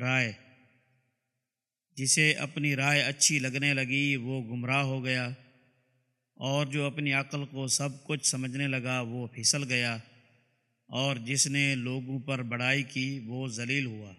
رائے۔ جسے اپنی رائے اچھی لگنے لگی، وہ گمراہ ہو گیا اور جو اپنی عقل کو سب کچھ سمجھنے لگا، وہ پھسل گیا اور جس نے لوگوں پر بڑائی کی، وہ ذلیل ہوا۔